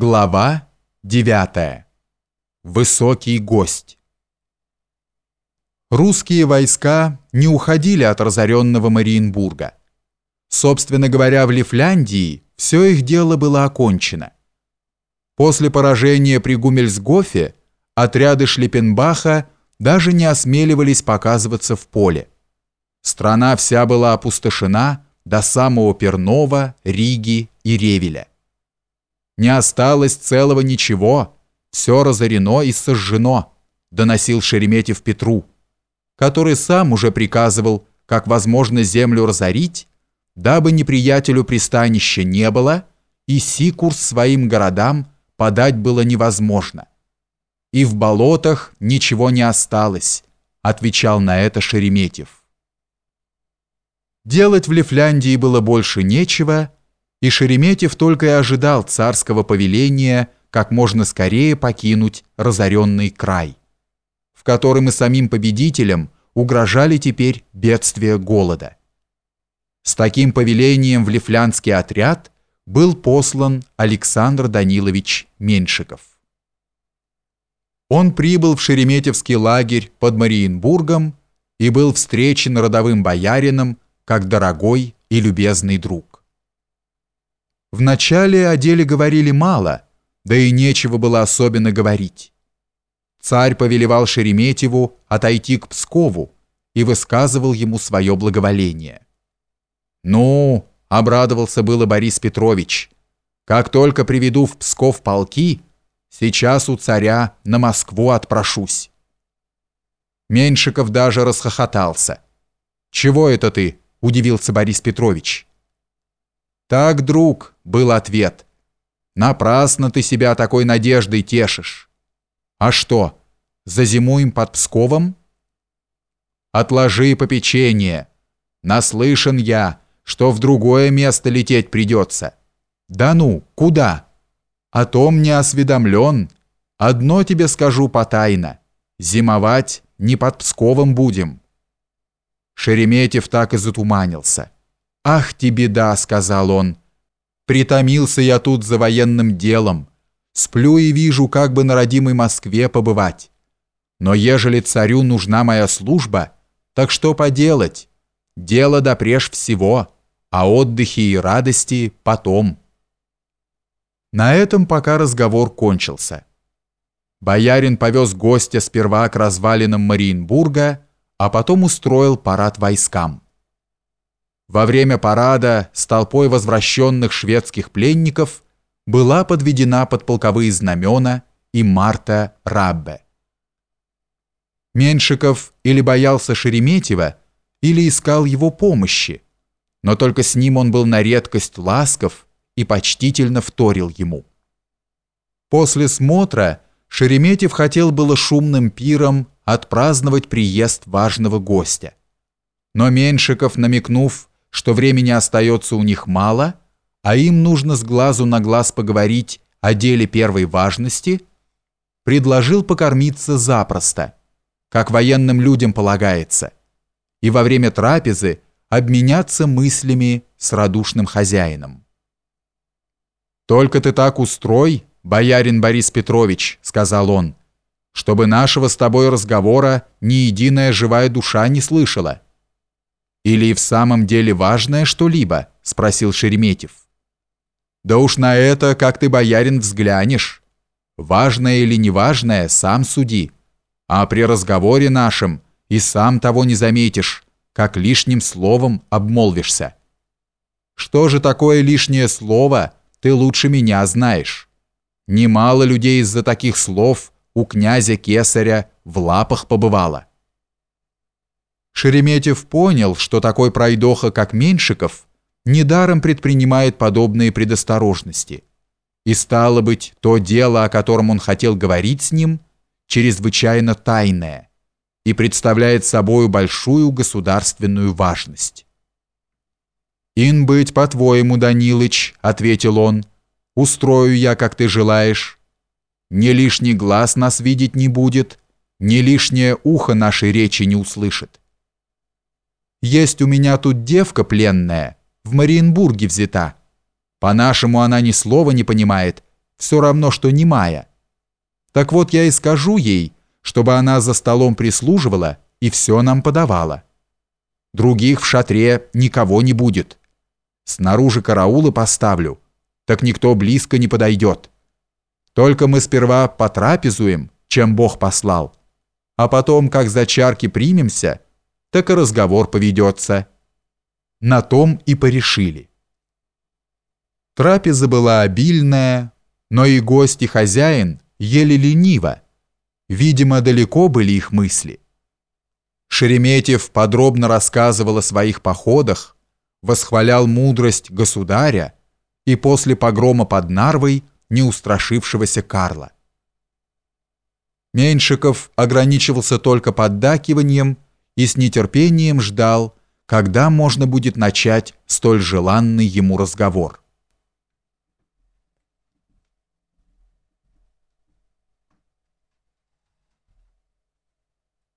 Глава 9. Высокий гость. Русские войска не уходили от разоренного Мариенбурга. Собственно говоря, в Лифляндии все их дело было окончено. После поражения при Гумельсгофе отряды Шлиппенбаха даже не осмеливались показываться в поле. Страна вся была опустошена до самого Пернова, Риги и Ревеля. Не осталось целого ничего, все разорено и сожжено, доносил Шереметьев Петру, который сам уже приказывал, как возможно землю разорить, дабы неприятелю пристанища не было, и Сикурс своим городам подать было невозможно. И в болотах ничего не осталось, отвечал на это Шереметьев. Делать в Лифляндии было больше нечего, и Шереметьев только и ожидал царского повеления как можно скорее покинуть разоренный край, в котором и самим победителям угрожали теперь бедствия голода. С таким повелением в Лифлянский отряд был послан Александр Данилович Меньшиков. Он прибыл в Шереметьевский лагерь под Мариенбургом и был встречен родовым боярином как дорогой и любезный друг. Вначале о деле говорили мало, да и нечего было особенно говорить. Царь повелевал Шереметьеву отойти к Пскову и высказывал ему свое благоволение. «Ну, — обрадовался было Борис Петрович, — как только приведу в Псков полки, сейчас у царя на Москву отпрошусь». Меньшиков даже расхохотался. «Чего это ты?» — удивился Борис Петрович. «Так, друг», — был ответ. «Напрасно ты себя такой надеждой тешишь». «А что, зазимуем под Псковом?» «Отложи попечение. Наслышан я, что в другое место лететь придется». «Да ну, куда?» «О том не осведомлен. Одно тебе скажу потайно. Зимовать не под Псковом будем». Шереметьев так и затуманился. «Ах ты беда», — сказал он. «Притомился я тут за военным делом. Сплю и вижу, как бы на родимой Москве побывать. Но ежели царю нужна моя служба, так что поделать? Дело допреж всего, а отдыхи и радости потом». На этом пока разговор кончился. Боярин повез гостя сперва к развалинам Мариенбурга, а потом устроил парад войскам. Во время парада с толпой возвращенных шведских пленников была подведена под полковые знамена и Марта Раббе. Меншиков или боялся Шереметьева, или искал его помощи, но только с ним он был на редкость ласков и почтительно вторил ему. После смотра Шереметьев хотел было шумным пиром отпраздновать приезд важного гостя. Но Меншиков, намекнув, что времени остается у них мало, а им нужно с глазу на глаз поговорить о деле первой важности, предложил покормиться запросто, как военным людям полагается, и во время трапезы обменяться мыслями с радушным хозяином. «Только ты так устрой, боярин Борис Петрович», — сказал он, «чтобы нашего с тобой разговора ни единая живая душа не слышала». «Или в самом деле важное что-либо?» – спросил Шереметьев. «Да уж на это, как ты, боярин, взглянешь. Важное или неважное, сам суди. А при разговоре нашем и сам того не заметишь, как лишним словом обмолвишься. Что же такое лишнее слово, ты лучше меня знаешь. Немало людей из-за таких слов у князя Кесаря в лапах побывало. Шереметьев понял, что такой пройдоха, как Меньшиков, недаром предпринимает подобные предосторожности. И стало быть, то дело, о котором он хотел говорить с ним, чрезвычайно тайное и представляет собою большую государственную важность. «Ин быть, по-твоему, Данилыч», — ответил он, — «устрою я, как ты желаешь. Ни лишний глаз нас видеть не будет, ни лишнее ухо нашей речи не услышит. Есть у меня тут девка пленная, в Мариенбурге взята. По-нашему она ни слова не понимает, все равно, что немая. Так вот я и скажу ей, чтобы она за столом прислуживала и все нам подавала. Других в шатре никого не будет. Снаружи караулы поставлю, так никто близко не подойдет. Только мы сперва потрапезуем, чем Бог послал, а потом, как за чарки примемся, так и разговор поведется. На том и порешили. Трапеза была обильная, но и гость, и хозяин ели лениво. Видимо, далеко были их мысли. Шереметьев подробно рассказывал о своих походах, восхвалял мудрость государя и после погрома под Нарвой неустрашившегося Карла. Меньшиков ограничивался только поддакиванием и с нетерпением ждал, когда можно будет начать столь желанный ему разговор.